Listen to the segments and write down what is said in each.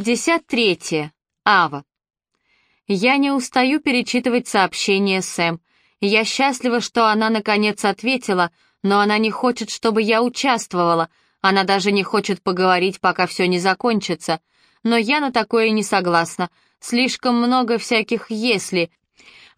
53. Ава. Я не устаю перечитывать сообщение Сэм. Я счастлива, что она наконец ответила, но она не хочет, чтобы я участвовала. Она даже не хочет поговорить, пока все не закончится. Но я на такое не согласна. Слишком много всяких «если».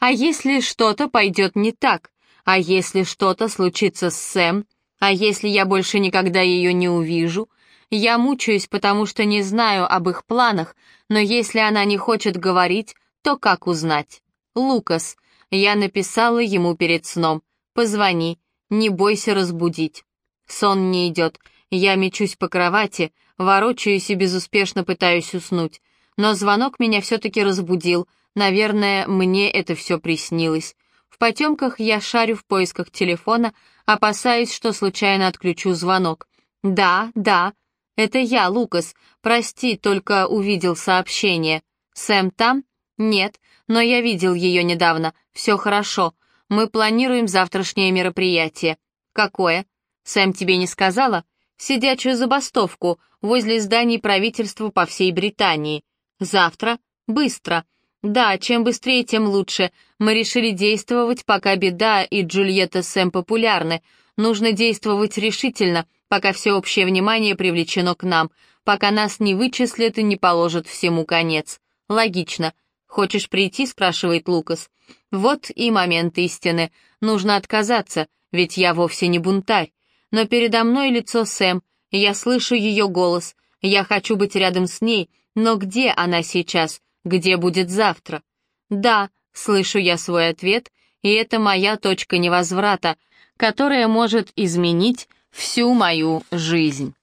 А если что-то пойдет не так? А если что-то случится с Сэм? А если я больше никогда ее не увижу? Я мучаюсь, потому что не знаю об их планах, но если она не хочет говорить, то как узнать? Лукас. Я написала ему перед сном. Позвони, не бойся разбудить. Сон не идет. Я мечусь по кровати, ворочаюсь и безуспешно пытаюсь уснуть. Но звонок меня все-таки разбудил. Наверное, мне это все приснилось. В потемках я шарю в поисках телефона, опасаясь, что случайно отключу звонок. «Да, да», «Это я, Лукас. Прости, только увидел сообщение. Сэм там?» «Нет, но я видел ее недавно. Все хорошо. Мы планируем завтрашнее мероприятие». «Какое?» «Сэм тебе не сказала?» «Сидячую забастовку возле зданий правительства по всей Британии. Завтра? Быстро. Да, чем быстрее, тем лучше. Мы решили действовать, пока беда и Джульетта Сэм популярны. Нужно действовать решительно, пока всеобщее внимание привлечено к нам, пока нас не вычислят и не положат всему конец. Логично. «Хочешь прийти?» — спрашивает Лукас. Вот и момент истины. Нужно отказаться, ведь я вовсе не бунтарь. Но передо мной лицо Сэм, я слышу ее голос. Я хочу быть рядом с ней, но где она сейчас? Где будет завтра? Да, слышу я свой ответ, и это моя точка невозврата, которая может изменить всю мою жизнь.